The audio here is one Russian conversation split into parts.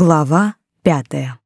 Глава пятая.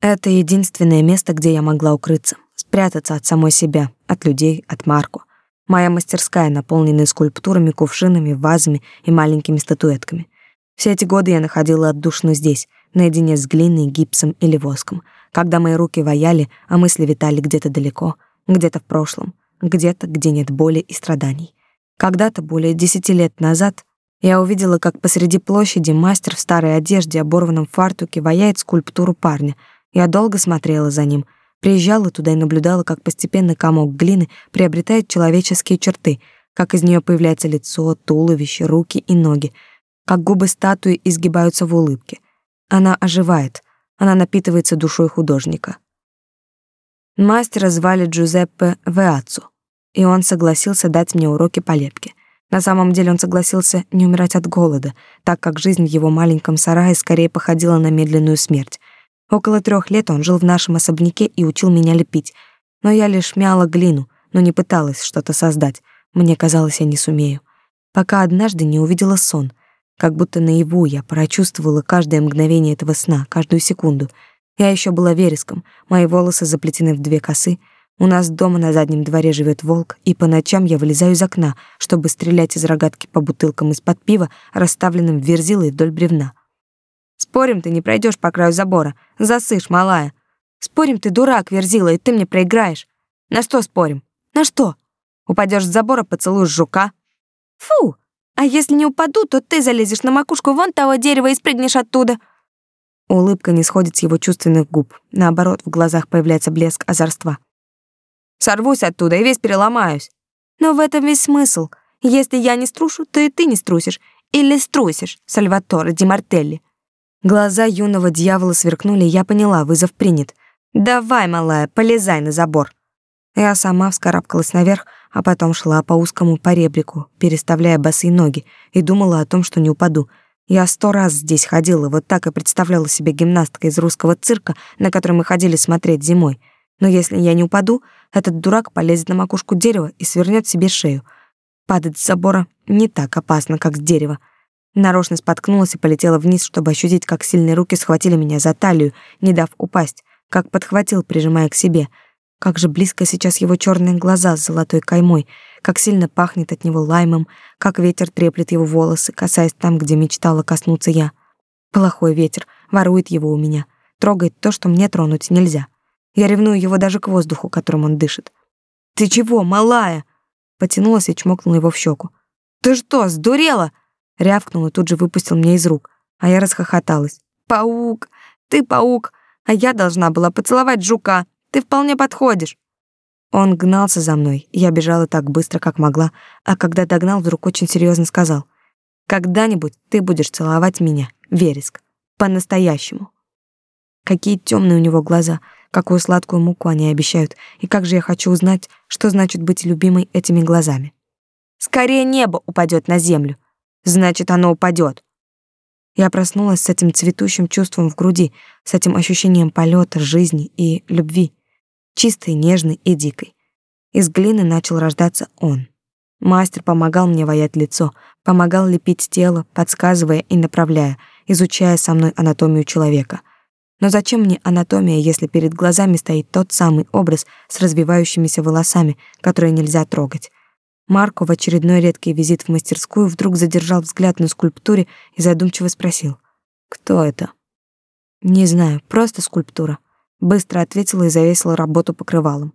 Это единственное место, где я могла укрыться, спрятаться от самой себя, от людей, от Марку. Моя мастерская, наполненная скульптурами, кувшинами, вазами и маленькими статуэтками. Все эти годы я находила отдушину здесь, наедине с глиной, гипсом или воском, когда мои руки ваяли, а мысли витали где-то далеко, где-то в прошлом, где-то, где нет боли и страданий. Когда-то, более десяти лет назад, я увидела, как посреди площади мастер в старой одежде, оборванном фартуке, ваяет скульптуру парня. Я долго смотрела за ним, приезжала туда и наблюдала, как постепенно комок глины приобретает человеческие черты, как из нее появляется лицо, туловище, руки и ноги, как губы статуи изгибаются в улыбке. Она оживает, она напитывается душой художника. Мастера звали Джузеппе Веацу, и он согласился дать мне уроки по лепке. На самом деле он согласился не умирать от голода, так как жизнь в его маленьком сарае скорее походила на медленную смерть. Около трех лет он жил в нашем особняке и учил меня лепить. Но я лишь мяла глину, но не пыталась что-то создать. Мне казалось, я не сумею. Пока однажды не увидела сон. Как будто наяву я прочувствовала каждое мгновение этого сна, каждую секунду. Я еще была вереском, мои волосы заплетены в две косы — у нас дома на заднем дворе живет волк, и по ночам я вылезаю из окна, чтобы стрелять из рогатки по бутылкам из-под пива, расставленным верзилой вдоль бревна. Спорим, ты не пройдешь по краю забора. Засышь, малая. Спорим, ты дурак, верзила, и ты мне проиграешь. На что спорим? На что? Упадешь с забора, поцелуешь жука. Фу! А если не упаду, то ты залезешь на макушку вон того дерева и спрыгнешь оттуда. Улыбка не сходит с его чувственных губ. Наоборот, в глазах появляется блеск озорства. Сорвусь оттуда и весь переломаюсь. Но в этом весь смысл. Если я не струшу, то и ты не струсишь. Или струсишь, Сальваторе Ди Мартелли. Глаза юного дьявола сверкнули, и я поняла, вызов принят. «Давай, малая, полезай на забор». Я сама вскарабкалась наверх, а потом шла по узкому поребрику, переставляя босые ноги, и думала о том, что не упаду. Я сто раз здесь ходила, вот так и представляла себе гимнасткой из русского цирка, на который мы ходили смотреть зимой. Но если я не упаду, этот дурак полезет на макушку дерева и свернет себе шею. Падать с забора не так опасно, как с дерева. Нарочно споткнулась и полетела вниз, чтобы ощутить, как сильные руки схватили меня за талию, не дав упасть, как подхватил, прижимая к себе. Как же близко сейчас его черные глаза с золотой каймой, как сильно пахнет от него лаймом, как ветер треплет его волосы, касаясь там, где мечтала коснуться я. Плохой ветер ворует его у меня, трогает то, что мне тронуть нельзя. Я ревную его даже к воздуху, которым он дышит. «Ты чего, малая?» Потянулась и чмокнула его в щеку. «Ты что, сдурела?» Рявкнул и тут же выпустил меня из рук, а я расхохоталась. «Паук! Ты паук! А я должна была поцеловать жука! Ты вполне подходишь!» Он гнался за мной, я бежала так быстро, как могла, а когда догнал, вдруг очень серьезно сказал. «Когда-нибудь ты будешь целовать меня, Вереск, по-настоящему». Какие темные у него глаза — какую сладкую муку они обещают, и как же я хочу узнать, что значит быть любимой этими глазами. Скорее небо упадет на землю. Значит, оно упадет. Я проснулась с этим цветущим чувством в груди, с этим ощущением полета, жизни и любви, чистой, нежной и дикой. Из глины начал рождаться он. Мастер помогал мне воять лицо, помогал лепить тело, подсказывая и направляя, изучая со мной анатомию человека. Но зачем мне анатомия, если перед глазами стоит тот самый образ с развивающимися волосами, которые нельзя трогать? Марко в очередной редкий визит в мастерскую вдруг задержал взгляд на скульптуре и задумчиво спросил: "Кто это?" "Не знаю, просто скульптура", быстро ответила и завесила работу покрывалом.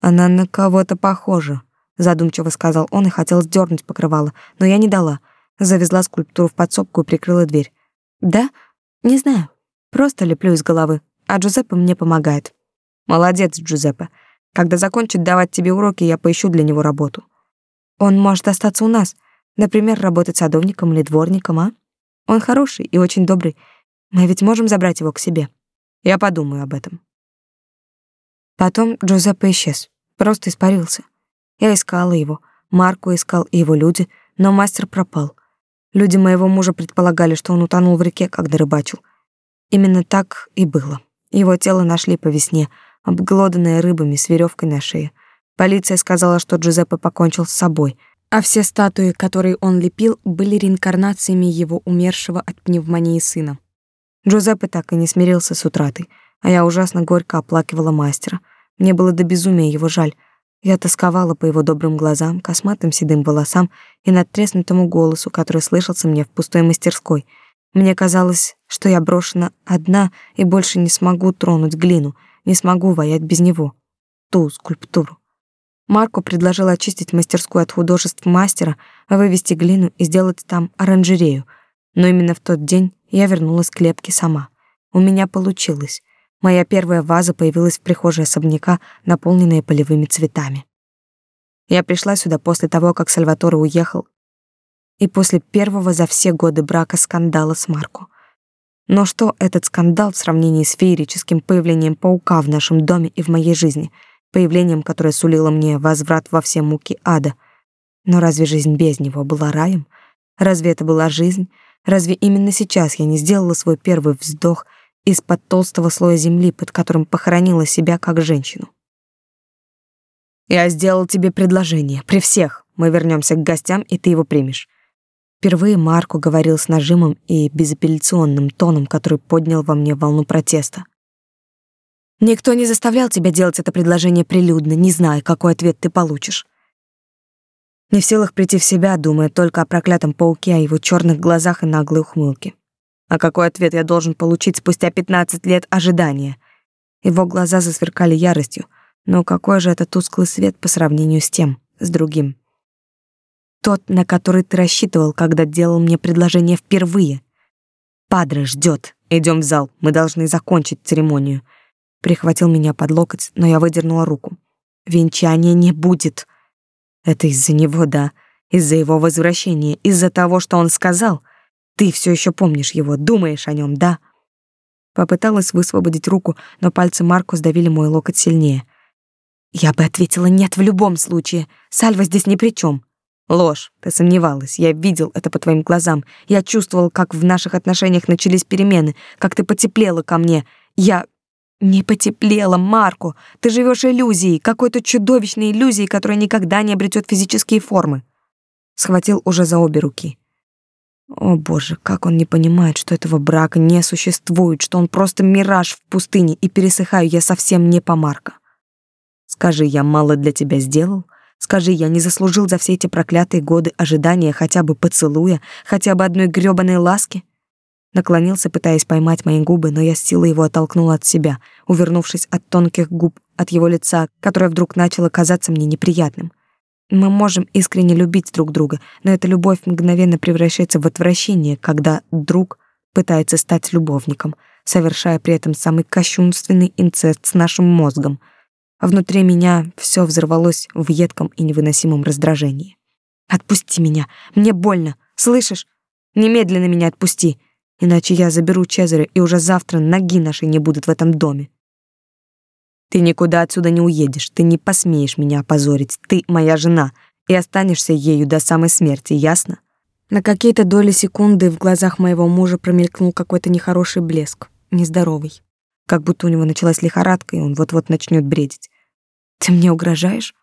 "Она на кого-то похожа", задумчиво сказал он и хотел сдернуть покрывало, но я не дала. Завезла скульптуру в подсобку и прикрыла дверь. "Да? Не знаю. Просто леплю из головы, а Джузеппе мне помогает. Молодец, Джузеппе. Когда закончит давать тебе уроки, я поищу для него работу. Он может остаться у нас, например, работать садовником или дворником, а? Он хороший и очень добрый. Мы ведь можем забрать его к себе. Я подумаю об этом. Потом Джузеппе исчез, просто испарился. Я искала его, Марко искал и его люди, но мастер пропал. Люди моего мужа предполагали, что он утонул в реке, когда рыбачил. Именно так и было. Его тело нашли по весне, обглоданное рыбами с веревкой на шее. Полиция сказала, что Джузеппе покончил с собой. А все статуи, которые он лепил, были реинкарнациями его умершего от пневмонии сына. Джузеппе так и не смирился с утратой, а я ужасно горько оплакивала мастера. Мне было до безумия его жаль. Я тосковала по его добрым глазам, косматым седым волосам и надтреснутому голосу, который слышался мне в пустой мастерской. Мне казалось, что я брошена одна и больше не смогу тронуть глину, не смогу воять без него. Ту скульптуру. Марко предложил очистить мастерскую от художеств мастера, вывести глину и сделать там оранжерею. Но именно в тот день я вернулась к лепке сама. У меня получилось. Моя первая ваза появилась в прихожей особняка, наполненная полевыми цветами. Я пришла сюда после того, как Сальваторе уехал, и после первого за все годы брака скандала с Марко. Но что этот скандал в сравнении с феерическим появлением паука в нашем доме и в моей жизни, появлением, которое сулило мне возврат во все муки ада? Но разве жизнь без него была раем? Разве это была жизнь? Разве именно сейчас я не сделала свой первый вздох — из-под толстого слоя земли, под которым похоронила себя как женщину. Я сделал тебе предложение при всех. Мы вернемся к гостям, и ты его примешь. Впервые Марко говорил с нажимом и безапелляционным тоном, который поднял во мне волну протеста. Никто не заставлял тебя делать это предложение прилюдно, не зная, какой ответ ты получишь. Не в силах прийти в себя, думая только о проклятом пауке, о его черных глазах и наглой ухмылке. А какой ответ я должен получить спустя 15 лет ожидания? Его глаза засверкали яростью, но какой же это тусклый свет по сравнению с тем, с другим? Тот, на который ты рассчитывал, когда делал мне предложение впервые. Падре ждет. Идем в зал, мы должны закончить церемонию. Прихватил меня под локоть, но я выдернула руку. Венчания не будет. Это из-за него, да, из-за его возвращения, из-за того, что он сказал — ты все еще помнишь его, думаешь о нем, да? Попыталась высвободить руку, но пальцы Марко сдавили мой локоть сильнее. Я бы ответила нет в любом случае. Сальва здесь ни при чем. Ложь. Ты сомневалась. Я видел это по твоим глазам. Я чувствовал, как в наших отношениях начались перемены, как ты потеплела ко мне. Я не потеплела, Марко. Ты живешь иллюзией, какой-то чудовищной иллюзией, которая никогда не обретет физические формы. Схватил уже за обе руки. О боже, как он не понимает, что этого брака не существует, что он просто мираж в пустыне, и пересыхаю я совсем не по Марка. Скажи, я мало для тебя сделал? Скажи, я не заслужил за все эти проклятые годы ожидания хотя бы поцелуя, хотя бы одной грёбаной ласки? Наклонился, пытаясь поймать мои губы, но я с силой его оттолкнула от себя, увернувшись от тонких губ, от его лица, которое вдруг начало казаться мне неприятным. Мы можем искренне любить друг друга, но эта любовь мгновенно превращается в отвращение, когда друг пытается стать любовником, совершая при этом самый кощунственный инцест с нашим мозгом. А внутри меня все взорвалось в едком и невыносимом раздражении. «Отпусти меня! Мне больно! Слышишь? Немедленно меня отпусти! Иначе я заберу Чезаря, и уже завтра ноги нашей не будут в этом доме!» Ты никуда отсюда не уедешь, ты не посмеешь меня опозорить. Ты моя жена, и останешься ею до самой смерти, ясно? На какие-то доли секунды в глазах моего мужа промелькнул какой-то нехороший блеск, нездоровый. Как будто у него началась лихорадка, и он вот-вот начнет бредить. Ты мне угрожаешь?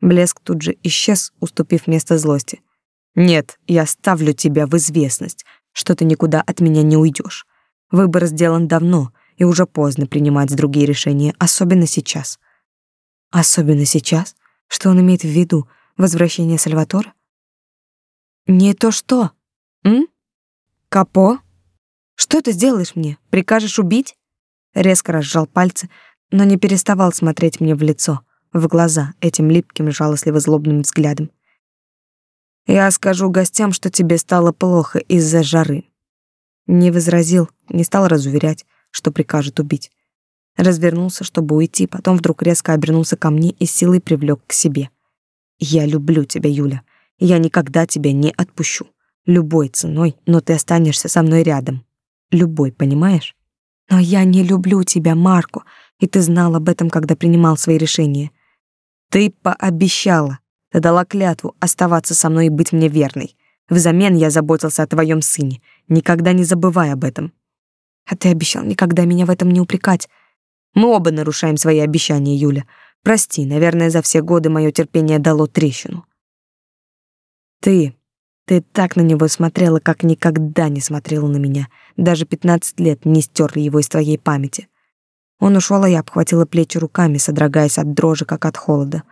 Блеск тут же исчез, уступив место злости. Нет, я ставлю тебя в известность, что ты никуда от меня не уйдешь. Выбор сделан давно, и уже поздно принимать другие решения, особенно сейчас. Особенно сейчас? Что он имеет в виду? Возвращение Сальватора? Не то что? М? Капо? Что ты сделаешь мне? Прикажешь убить? Резко разжал пальцы, но не переставал смотреть мне в лицо, в глаза этим липким, жалостливо-злобным взглядом. Я скажу гостям, что тебе стало плохо из-за жары. Не возразил, не стал разуверять что прикажет убить. Развернулся, чтобы уйти, потом вдруг резко обернулся ко мне и силой привлек к себе. «Я люблю тебя, Юля. Я никогда тебя не отпущу. Любой ценой, но ты останешься со мной рядом. Любой, понимаешь? Но я не люблю тебя, Марко, и ты знал об этом, когда принимал свои решения. Ты пообещала, ты дала клятву оставаться со мной и быть мне верной. Взамен я заботился о твоем сыне. Никогда не забывай об этом. А ты обещал никогда меня в этом не упрекать. Мы оба нарушаем свои обещания, Юля. Прости, наверное, за все годы мое терпение дало трещину. Ты, ты так на него смотрела, как никогда не смотрела на меня. Даже пятнадцать лет не стерли его из твоей памяти. Он ушел, а я обхватила плечи руками, содрогаясь от дрожи, как от холода.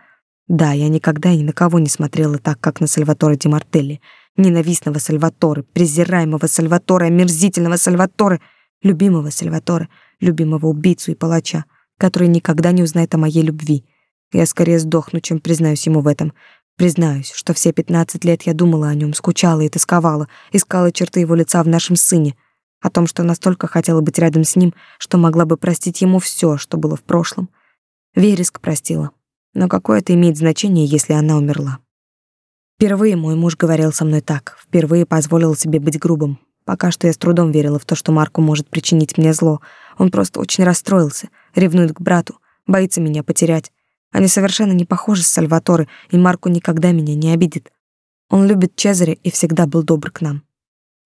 Да, я никогда ни на кого не смотрела так, как на Сальваторе Ди Мартелли. Ненавистного Сальваторе, презираемого Сальваторе, омерзительного Сальваторе, любимого Сальваторе, любимого убийцу и палача, который никогда не узнает о моей любви. Я скорее сдохну, чем признаюсь ему в этом. Признаюсь, что все пятнадцать лет я думала о нем, скучала и тосковала, искала черты его лица в нашем сыне — о том, что настолько хотела быть рядом с ним, что могла бы простить ему все, что было в прошлом. Вереск простила. Но какое это имеет значение, если она умерла? Впервые мой муж говорил со мной так, впервые позволил себе быть грубым. Пока что я с трудом верила в то, что Марку может причинить мне зло. Он просто очень расстроился, ревнует к брату, боится меня потерять. Они совершенно не похожи с Сальваторе, и Марку никогда меня не обидит. Он любит Чезаря и всегда был добр к нам.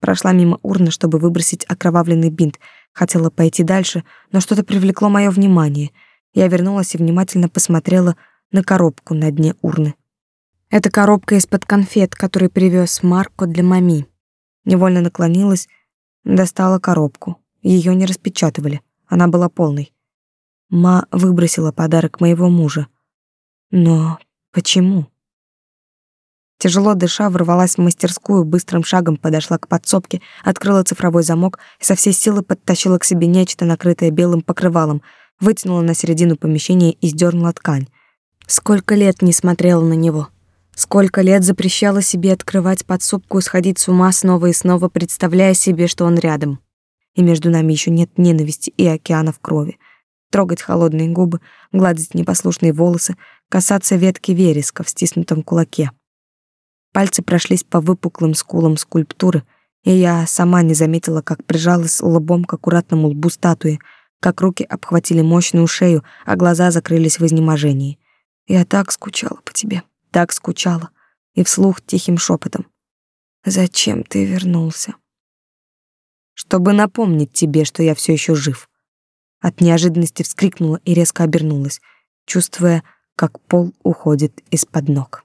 Прошла мимо урны, чтобы выбросить окровавленный бинт. Хотела пойти дальше, но что-то привлекло мое внимание. Я вернулась и внимательно посмотрела на коробку на дне урны. Это коробка из-под конфет, который привез Марко для мами. Невольно наклонилась, достала коробку. Ее не распечатывали, она была полной. Ма выбросила подарок моего мужа. Но почему? Тяжело дыша, ворвалась в мастерскую, быстрым шагом подошла к подсобке, открыла цифровой замок и со всей силы подтащила к себе нечто, накрытое белым покрывалом, вытянула на середину помещения и сдернула ткань. Сколько лет не смотрела на него. Сколько лет запрещала себе открывать подсобку и сходить с ума снова и снова, представляя себе, что он рядом. И между нами еще нет ненависти и океана в крови. Трогать холодные губы, гладить непослушные волосы, касаться ветки вереска в стиснутом кулаке. Пальцы прошлись по выпуклым скулам скульптуры, и я сама не заметила, как прижалась лбом к аккуратному лбу статуи, как руки обхватили мощную шею, а глаза закрылись в изнеможении. Я так скучала по тебе, так скучала. И вслух тихим шепотом. Зачем ты вернулся? Чтобы напомнить тебе, что я все еще жив. От неожиданности вскрикнула и резко обернулась, чувствуя, как пол уходит из-под ног.